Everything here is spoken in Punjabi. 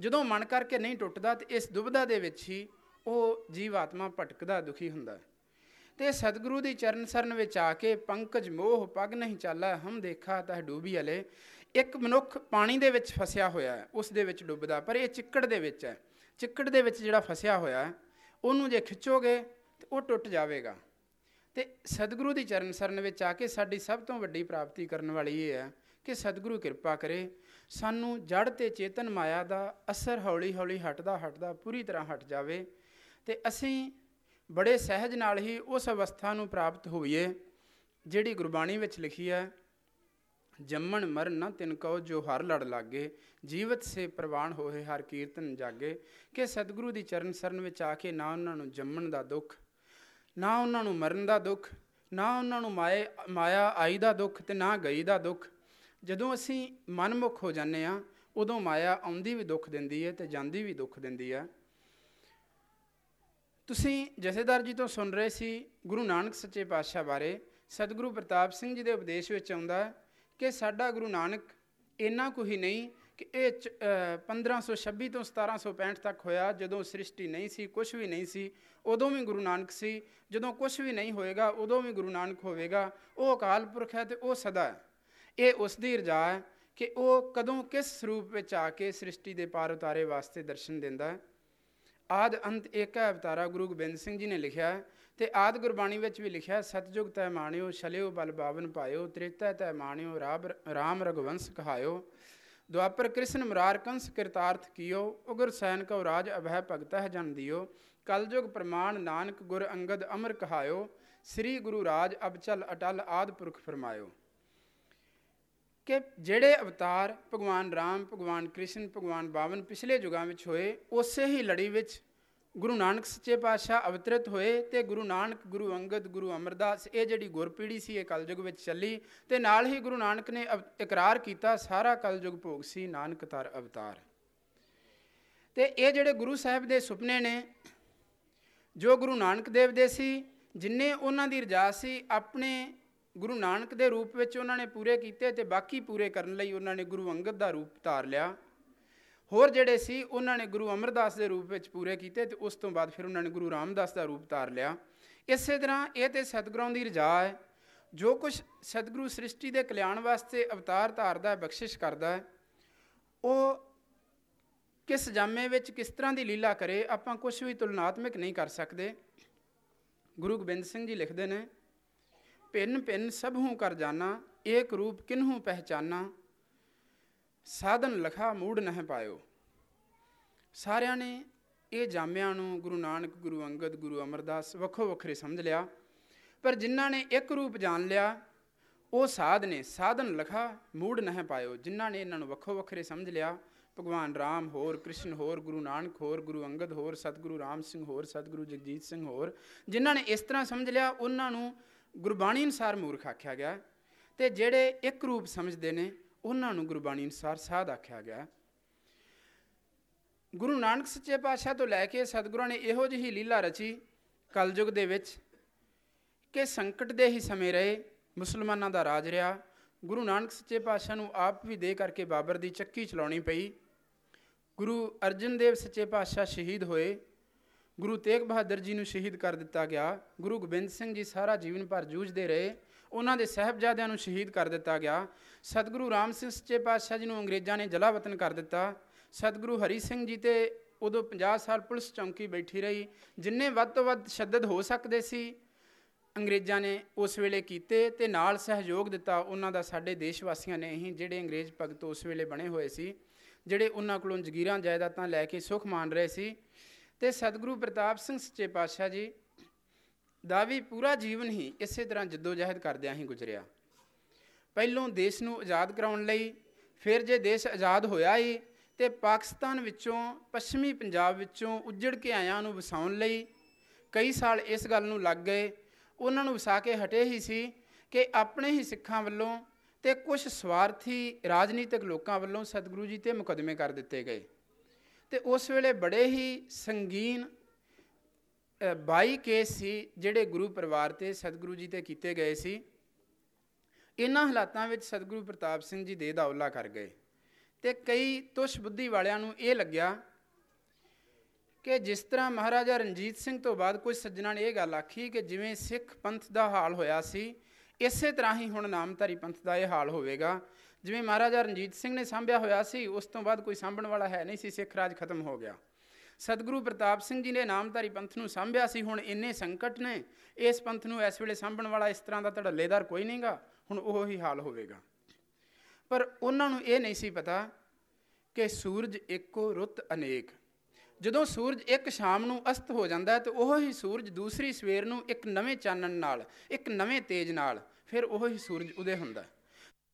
ਜਦੋਂ ਮਨ ਕਰਕੇ ਨਹੀਂ ਟੁੱਟਦਾ ਤੇ ਇਸ ਦੁਬਿਧਾ ਦੇ ਵਿੱਚ ਹੀ ਉਹ ਜੀਵ ਆਤਮਾ ਭਟਕਦਾ ਦੁਖੀ ਹੁੰਦਾ ਹੈ। ਤੇ ਸਤਿਗੁਰੂ ਦੀ ਚਰਨ ਸਰਨ ਵਿੱਚ ਆ ਕੇ ਪੰਕਜ, ਮੋਹ, ਪਗ ਨਹੀਂ ਚਾਲਾ, ਹਮ ਦੇਖਾ ਤਾਂ ਡੂਬੀ ਹਲੇ ਇੱਕ ਮਨੁੱਖ ਪਾਣੀ ਦੇ ਵਿੱਚ ਫਸਿਆ ਹੋਇਆ ਹੈ, ਉਸ ਦੇ ਵਿੱਚ ਡੁੱਬਦਾ ਪਰ ਇਹ ਚਿੱਕੜ ਦੇ ਵਿੱਚ ਹੈ। ਚਿੱਕੜ ਦੇ ਵਿੱਚ ਜਿਹੜਾ ਫਸਿਆ ਹੋਇਆ ਹੈ, ਉਹਨੂੰ ਜੇ ਖਿੱਚੋਗੇ ਤੇ ਉਹ ਟੁੱਟ ਜਾਵੇਗਾ। ਤੇ ਸਤਿਗੁਰੂ ਦੀ ਚਰਨ ਸਰਨ ਵਿੱਚ ਆ ਕੇ ਸਾਡੀ ਸਭ ਤੋਂ ਵੱਡੀ ਪ੍ਰਾਪਤੀ ਕਰਨ ਵਾਲੀ ਇਹ ਹੈ ਕਿ ਸਤਿਗੁਰੂ ਕਿਰਪਾ ਕਰੇ। ਸਾਨੂੰ ਜੜ ਤੇ ਚੇਤਨ ਮਾਇਆ ਦਾ ਅਸਰ ਹੌਲੀ ਹੌਲੀ ਹਟਦਾ ਹਟਦਾ ਪੂਰੀ ਤਰ੍ਹਾਂ ਹਟ ਜਾਵੇ ਤੇ ਅਸੀਂ ਬੜੇ ਸਹਿਜ ਨਾਲ ਹੀ ਉਸ ਅਵਸਥਾ ਨੂੰ ਪ੍ਰਾਪਤ ਹੋਈਏ, ਜਿਹੜੀ ਗੁਰਬਾਣੀ ਵਿੱਚ ਲਿਖੀ ਹੈ, ਜੰਮਣ ਮਰਨ ਨਾ ਤਿਨ ਕਉ ਜੋ ਹਰ ਲੜ ਲਾਗੇ, ਜੀਵਤ ਸੇ ਪ੍ਰਵਾਨ ਹੋਏ ਹਰ ਕੀਰਤਨ ਜਾਗੇ। ਕਿ ਸਤਿਗੁਰੂ ਦੀ ਚਰਨ ਸਰਨ ਵਿੱਚ ਆ ਕੇ ਨਾ ਉਹਨਾਂ ਨੂੰ ਜੰਮਣ ਦਾ ਦੁੱਖ, ਨਾ ਉਹਨਾਂ ਨੂੰ ਮਰਨ ਦਾ ਦੁੱਖ, ਨਾ ਉਹਨਾਂ ਨੂੰ ਮਾਏ, ਮਾਇਆ ਆਈ ਦਾ ਦੁੱਖ ਤੇ ਨਾ ਗਈ ਦਾ ਦੁੱਖ ਜਦੋਂ ਅਸੀਂ ਮਨਮੁਖ ਹੋ ਜਾਂਦੇ ਆ ਉਦੋਂ ਮਾਇਆ ਆਉਂਦੀ ਵੀ ਦੁੱਖ ਦਿੰਦੀ ਹੈ ਤੇ ਜਾਂਦੀ ਵੀ ਦੁੱਖ ਦਿੰਦੀ ਹੈ। ਤੁਸੀਂ ਜਥੇਦਾਰ ਜੀ ਤੋਂ ਸੁਣ ਰਹੇ ਸੀ ਗੁਰੂ ਨਾਨਕ ਸੱਚੇ ਪਾਤਸ਼ਾਹ ਬਾਰੇ। ਸਤਿਗੁਰੂ ਪ੍ਰਤਾਪ ਸਿੰਘ ਜੀ ਦੇ ਉਪਦੇਸ਼ ਵਿੱਚ ਆਉਂਦਾ ਕਿ ਸਾਡਾ ਗੁਰੂ ਨਾਨਕ ਇੰਨਾ ਕੁ ਹੀ ਨਹੀਂ ਕਿ ਇਹ 1526 ਤੋਂ 1765 ਤੱਕ ਹੋਇਆ। ਜਦੋਂ ਸ੍ਰਿਸ਼ਟੀ ਨਹੀਂ ਸੀ ਕੁਝ ਵੀ ਨਹੀਂ ਸੀ, ਉਦੋਂ ਵੀ ਗੁਰੂ ਨਾਨਕ ਸੀ। ਜਦੋਂ ਕੁਝ ਵੀ ਨਹੀਂ ਹੋਏਗਾ, ਉਦੋਂ ਵੀ ਗੁਰੂ ਨਾਨਕ ਹੋਵੇਗਾ। ਉਹ ਅਕਾਲ ਪੁਰਖ ਹੈ ਤੇ ਉਹ ਸਦਾ ਹੈ। ਇਹ ਉਸ ਦੀ ਰਜਾ ਹੈ ਕਿ ਉਹ ਕਦੋਂ ਕਿਸ ਸਰੂਪ ਵਿੱਚ ਆ ਕੇ ਸ੍ਰਿਸ਼ਟੀ ਦੇ ਪਾਰ ਉਤਾਰੇ ਵਾਸਤੇ ਦਰਸ਼ਨ ਦਿੰਦਾ ਹੈ। ਆਦ ਅੰਤ ਏਕ ਹੈ, ਅਵਤਾਰਾ ਗੁਰੂ ਗੋਬਿੰਦ ਸਿੰਘ ਜੀ ਨੇ ਲਿਖਿਆ ਤੇ ਆਦ ਗੁਰਬਾਣੀ ਵਿੱਚ ਵੀ ਲਿਖਿਆ ਸਤਜੁਗ ਤੈ ਮਾਣਿਓ, ਛਲਿਓ ਬਲ ਬਾਵਨ ਪਾਇਓ, ਤ੍ਰਿਤੈ ਤੈ ਮਾਣਿਓ, ਰਾਬ ਰਾਮ ਰਗਵੰਸ ਕਹਾਇਓ, ਦੁਆਪਰ ਕ੍ਰਿਸ਼ਨ ਮੁਰਾਰ ਕੰਸ ਕਿਰਤਾਰਥ ਕੀਓ, ਉਗਰ ਸੈਨ ਕਉ ਰਾਜ ਅਭੈ ਭਗਤਹ ਜਨ ਦਿਓ, ਕਲਯੁਗ ਪ੍ਰਮਾਣ ਨਾਨਕ ਗੁਰ ਅੰਗਦ ਅਮਰ ਕਹਾਇਓ, ਸ੍ਰੀ ਗੁਰੂ ਰਾਜ ਅਬਚਲ ਅਟਲ ਆਦ ਪੁਰਖ ਫਰਮਾਇਓ। ਕਿ ਜਿਹੜੇ ਅਵਤਾਰ ਭਗਵਾਨ ਰਾਮ, ਭਗਵਾਨ ਕ੍ਰਿਸ਼ਨ, ਭਗਵਾਨ ਬਾਵਨ ਪਿਛਲੇ ਯੁਗਾਂ ਵਿੱਚ ਹੋਏ, ਉਸੇ ਹੀ ਲੜੀ ਵਿੱਚ ਗੁਰੂ ਨਾਨਕ ਸੱਚੇ ਪਾਤਸ਼ਾਹ ਅਵਤਰਿਤ ਹੋਏ ਤੇ ਗੁਰੂ ਨਾਨਕ, ਗੁਰੂ ਅੰਗਦ, ਗੁਰੂ ਅਮਰਦਾਸ ਇਹ ਜਿਹੜੀ ਗੁਰਪੀੜੀ ਸੀ, ਇਹ ਕਲਯੁਗ ਵਿੱਚ ਚੱਲੀ ਤੇ ਨਾਲ ਹੀ ਗੁਰੂ ਨਾਨਕ ਨੇ ਇਕਰਾਰ ਕੀਤਾ, ਸਾਰਾ ਕਲਯੁਗ ਭੋਗ ਸੀ ਨਾਨਕ ਤਰ ਅਵਤਾਰ। ਤੇ ਇਹ ਜਿਹੜੇ ਗੁਰੂ ਸਾਹਿਬ ਦੇ ਸੁਪਨੇ ਨੇ, ਜੋ ਗੁਰੂ ਨਾਨਕ ਦੇਵ ਦੇ ਸੀ, ਜਿੰਨੇ ਉਹਨਾਂ ਦੀ ਰਜਾ ਸੀ, ਆਪਣੇ ਗੁਰੂ ਨਾਨਕ ਦੇ ਰੂਪ ਵਿੱਚ ਉਹਨਾਂ ਨੇ ਪੂਰੇ ਕੀਤੇ ਤੇ ਬਾਕੀ ਪੂਰੇ ਕਰਨ ਲਈ ਉਹਨਾਂ ਨੇ ਗੁਰੂ ਅੰਗਦ ਦਾ ਰੂਪ ਧਾਰ ਲਿਆ। ਹੋਰ ਜਿਹੜੇ ਸੀ, ਉਹਨਾਂ ਨੇ ਗੁਰੂ ਅਮਰਦਾਸ ਦੇ ਰੂਪ ਵਿੱਚ ਪੂਰੇ ਕੀਤੇ ਤੇ ਉਸ ਤੋਂ ਬਾਅਦ ਫਿਰ ਉਹਨਾਂ ਨੇ ਗੁਰੂ ਰਾਮਦਾਸ ਦਾ ਰੂਪ ਧਾਰ ਲਿਆ। ਇਸੇ ਤਰ੍ਹਾਂ ਇਹ ਤੇ ਸਤਿਗੁਰਾਂ ਦੀ ਰਜਾ ਹੈ। ਜੋ ਕੁਝ ਸਤਿਗੁਰੂ ਸ੍ਰਿਸ਼ਟੀ ਦੇ ਕਲਿਆਣ ਵਾਸਤੇ ਅਵਤਾਰ ਧਾਰਦਾ ਹੈ, ਬਖਸ਼ਿਸ਼ ਕਰਦਾ ਹੈ, ਉਹ ਕਿਸ ਜਾਮੇ ਵਿੱਚ ਕਿਸ ਤਰ੍ਹਾਂ ਦੀ ਲੀਲਾ ਕਰੇ, ਆਪਾਂ ਕੁਝ ਵੀ ਤੁਲਨਾਤਮਕ ਨਹੀਂ ਕਰ ਸਕਦੇ। ਗੁਰੂ ਗੋਬਿੰਦ ਸਿੰਘ ਜੀ ਲਿਖਦੇ ਨੇ ਭਿੰਨ ਭਿੰਨ ਸਭ ਕਰ ਜਾਣਾ ਏਕ ਰੂਪ ਕਿਨਹੂ ਪਹਿਚਾਨਾ। ਸਾਧਨ ਲਖਾ ਮੂੜ ਨਹਿ ਪਾਇਓ। ਸਾਰਿਆਂ ਨੇ ਇਹ ਜਾਮਿਆਂ ਨੂੰ ਗੁਰੂ ਨਾਨਕ, ਗੁਰੂ ਅੰਗਦ, ਗੁਰੂ ਅਮਰਦਾਸ ਵੱਖੋ ਵੱਖਰੇ ਸਮਝ ਲਿਆ। ਪਰ ਜਿਨ੍ਹਾਂ ਨੇ ਇੱਕ ਰੂਪ ਜਾਣ ਲਿਆ, ਉਹ ਸਾਧ ਨੇ, ਸਾਧਨ ਲਖਾ ਮੂੜ ਨਹਿ ਪਾਇਓ। ਜਿਨ੍ਹਾਂ ਨੇ ਇਹਨਾਂ ਨੂੰ ਵੱਖੋ ਵੱਖਰੇ ਸਮਝ ਲਿਆ, ਭਗਵਾਨ ਰਾਮ ਹੋਰ, ਕ੍ਰਿਸ਼ਨ ਹੋਰ, ਗੁਰੂ ਨਾਨਕ ਹੋਰ, ਗੁਰੂ ਅੰਗਦ ਹੋਰ, ਸਤਿਗੁਰੂ ਰਾਮ ਸਿੰਘ ਹੋਰ, ਸਤਿਗੁਰੂ ਜਗਜੀਤ ਸਿੰਘ ਹੋਰ, ਜਿਨ੍ਹਾਂ ਨੇ ਇਸ ਤਰ੍ਹਾਂ ਸਮਝ ਲਿਆ, ਉਹਨਾਂ ਨੂੰ ਗੁਰਬਾਣੀ ਅਨਸਾਰ ਮੂਰਖ ਆਖਿਆ ਗਿਆ ਤੇ ਜਿਹੜੇ ਇੱਕ ਰੂਪ ਸਮਝਦੇ ਨੇ, ਉਹਨਾਂ ਨੂੰ ਗੁਰਬਾਣੀ ਅਨਸਾਰ ਸਾਧ ਆਖਿਆ ਗਿਆ ਗੁਰੂ ਨਾਨਕ ਸੱਚੇ ਪਾਤਸ਼ਾਹ ਤੋਂ ਲੈ ਕੇ ਸਤਿਗੁਰਾਂ ਨੇ ਇਹੋ ਜਿਹੀ ਲੀਲਾ ਰਚੀ ਕਲਯੁਗ ਦੇ ਵਿੱਚ ਕਿ ਸੰਕਟ ਦੇ ਹੀ ਸਮੇਂ ਰਹੇ, ਮੁਸਲਮਾਨਾਂ ਦਾ ਰਾਜ ਰਿਹਾ, ਗੁਰੂ ਨਾਨਕ ਸੱਚੇ ਪਾਤਸ਼ਾਹ ਨੂੰ ਆਪ ਵੀ ਦੇ ਕਰਕੇ ਬਾਬਰ ਦੀ ਚੱਕੀ ਚਲਾਉਣੀ ਪਈ। ਗੁਰੂ ਅਰਜਨ ਦੇਵ ਸੱਚੇ ਪਾਤਸ਼ਾਹ ਸ਼ਹੀਦ ਹੋਏ। ਗੁਰੂ ਤੇਗ ਬਹਾਦਰ ਜੀ ਨੂੰ ਸ਼ਹੀਦ ਕਰ ਦਿੱਤਾ ਗਿਆ। ਗੁਰੂ ਗੋਬਿੰਦ ਸਿੰਘ ਜੀ ਸਾਰਾ ਜੀਵਨ ਭਰ ਜੂਝਦੇ ਰਹੇ। ਉਹਨਾਂ ਦੇ ਸਹਿਬਜ਼ਾਦਿਆਂ ਨੂੰ ਸ਼ਹੀਦ ਕਰ ਦਿੱਤਾ ਗਿਆ। ਸਤਿਗੁਰੂ ਰਾਮ ਸਿੰਘ ਸੱਚੇ ਪਾਤਸ਼ਾਹ ਜੀ ਨੂੰ ਅੰਗਰੇਜ਼ਾਂ ਨੇ ਜਲਾਵਤਨ ਕਰ ਦਿੱਤਾ। ਸਤਿਗੁਰੂ ਹਰੀ ਸਿੰਘ ਜੀ ਤੇ ਉਦੋਂ 50 ਸਾਲ ਪੁਲਿਸ ਚੌਂਕੀ ਬੈਠੀ ਰਹੀ, ਜਿੰਨੇ ਵੱਧ ਤੋਂ ਵੱਧ ਸ਼ੱਦਦ ਹੋ ਸਕਦੇ ਸੀ, ਅੰਗਰੇਜ਼ਾਂ ਨੇ ਉਸ ਵੇਲੇ ਕੀਤੇ ਤੇ ਨਾਲ ਸਹਿਯੋਗ ਦਿੱਤਾ ਉਹਨਾਂ ਦਾ ਸਾਡੇ ਦੇਸ਼ ਵਾਸੀਆਂ ਨੇ ਹੀ, ਜਿਹੜੇ ਅੰਗਰੇਜ਼ ਭਗਤ ਉਸ ਵੇਲੇ ਬਣੇ ਹੋਏ ਸੀ, ਜਿਹੜੇ ਉਹਨਾਂ ਕੋਲੋਂ ਜ਼ਗੀਰਾਂ, ਜਾਇਦਾਦਾਂ ਲੈ ਕੇ ਸੁਖ ਮਾਣ ਰਹੇ ਸੀ। ਤੇ ਸਤਿਗੁਰੂ ਪ੍ਰਤਾਪ ਸਿੰਘ ਸੱਚੇ ਪਾਤਸ਼ਾਹ ਜੀ ਦਾ ਵੀ ਪੂਰਾ ਜੀਵਨ ਹੀ ਇਸੇ ਤਰ੍ਹਾਂ ਜਦੋਜਹਿਦ ਕਰਦਿਆਂ ਹੀ ਗੁਜ਼ਰਿਆ। ਪਹਿਲੋਂ ਦੇਸ਼ ਨੂੰ ਆਜ਼ਾਦ ਕਰਾਉਣ ਲਈ, ਫਿਰ ਜੇ ਦੇਸ਼ ਆਜ਼ਾਦ ਹੋਇਆ ਹੀ ਤੇ ਪਾਕਿਸਤਾਨ ਵਿੱਚੋਂ, ਪੱਛਮੀ ਪੰਜਾਬ ਵਿੱਚੋਂ ਉੱਜੜ ਕੇ ਆਇਆਂ ਨੂੰ ਵਸਾਉਣ ਲਈ ਕਈ ਸਾਲ ਇਸ ਗੱਲ ਨੂੰ ਲੱਗ ਗਏ। ਉਹਨਾਂ ਨੂੰ ਵਸਾ ਕੇ ਹਟੇ ਹੀ ਸੀ ਕਿ ਆਪਣੇ ਹੀ ਸਿੱਖਾਂ ਵੱਲੋਂ ਤੇ ਕੁਝ ਸਵਾਰਥੀ ਰਾਜਨੀਤਿਕ ਲੋਕਾਂ ਵੱਲੋਂ ਸਤਿਗੁਰੂ ਜੀ ਤੇ ਮੁਕਦਮੇ ਕਰ ਦਿੱਤੇ ਗਏ। ਤੇ ਉਸ ਵੇਲੇ ਬੜੇ ਹੀ ਸੰਗੀਨ 22 ਕੇਸ ਸੀ ਜਿਹੜੇ ਗੁਰੂ ਪਰਿਵਾਰ ਤੇ ਸਤਿਗੁਰੂ ਜੀ ਤੇ ਕੀਤੇ ਗਏ ਸੀ। ਇਹਨਾਂ ਹਾਲਾਤਾਂ ਵਿੱਚ ਸਤਿਗੁਰੂ ਪ੍ਰਤਾਪ ਸਿੰਘ ਜੀ ਦੇ ਦੌਲਾ ਕਰ ਗਏ ਤੇ ਕਈ ਤੁਸ਼ ਬੁੱਧੀ ਵਾਲਿਆਂ ਨੂੰ ਇਹ ਲੱਗਿਆ ਕਿ ਜਿਸ ਤਰ੍ਹਾਂ ਮਹਾਰਾਜਾ ਰਣਜੀਤ ਸਿੰਘ ਤੋਂ ਬਾਅਦ ਕੁਝ ਸੱਜਣਾਂ ਨੇ ਇਹ ਗੱਲ ਆਖੀ ਕਿ ਜਿਵੇਂ ਸਿੱਖ ਪੰਥ ਦਾ ਹਾਲ ਹੋਇਆ ਸੀ, ਇਸੇ ਤਰ੍ਹਾਂ ਹੀ ਹੁਣ ਨਾਮਧਾਰੀ ਪੰਥ ਦਾ ਇਹ ਹਾਲ ਹੋਵੇਗਾ। ਜਿਵੇਂ ਮਹਾਰਾਜਾ ਰਣਜੀਤ ਸਿੰਘ ਨੇ ਸਾਂਭਿਆ ਹੋਇਆ ਸੀ, ਉਸ ਤੋਂ ਬਾਅਦ ਕੋਈ ਸਾਂਭਣ ਵਾਲਾ ਹੈ ਨਹੀਂ ਸੀ, ਸਿੱਖ ਰਾਜ ਖਤਮ ਹੋ ਗਿਆ। ਸਤਿਗੁਰੂ ਪ੍ਰਤਾਪ ਸਿੰਘ ਜੀ ਨੇ ਨਾਮਧਾਰੀ ਪੰਥ ਨੂੰ ਸਾਂਭਿਆ ਸੀ, ਹੁਣ ਇੰਨੇ ਸੰਕਟ ਨੇ, ਇਸ ਪੰਥ ਨੂੰ ਇਸ ਵੇਲੇ ਸਾਂਭਣ ਵਾਲਾ ਇਸ ਤਰ੍ਹਾਂ ਦਾ ਧੜੱਲੇਦਾਰ ਕੋਈ ਨਹੀਂਗਾ ਹੁਣ ਉਹ ਹੀ ਹਾਲ ਹੋਵੇਗਾ। ਪਰ ਉਹਨਾਂ ਨੂੰ ਇਹ ਨਹੀਂ ਸੀ ਪਤਾ ਕਿ ਸੂਰਜ ਇੱਕੋ ਰੁੱਤ ਅਨੇਕ। ਜਦੋਂ ਸੂਰਜ ਇੱਕ ਸ਼ਾਮ ਨੂੰ ਅਸਤ ਹੋ ਜਾਂਦਾ ਹੈ, ਤਾਂ ਉਹ ਹੀ ਸੂਰਜ ਦੂਸਰੀ ਸਵੇਰ ਨੂੰ ਇੱਕ ਨਵੇਂ ਚਾਨਣ ਨਾਲ, ਇੱਕ ਨਵੇਂ ਤੇਜ ਨਾਲ, ਫਿਰ ਉਹ ਹੀ ਸੂਰਜ ਉਦੇ ਹੁੰਦਾ ਹੈ।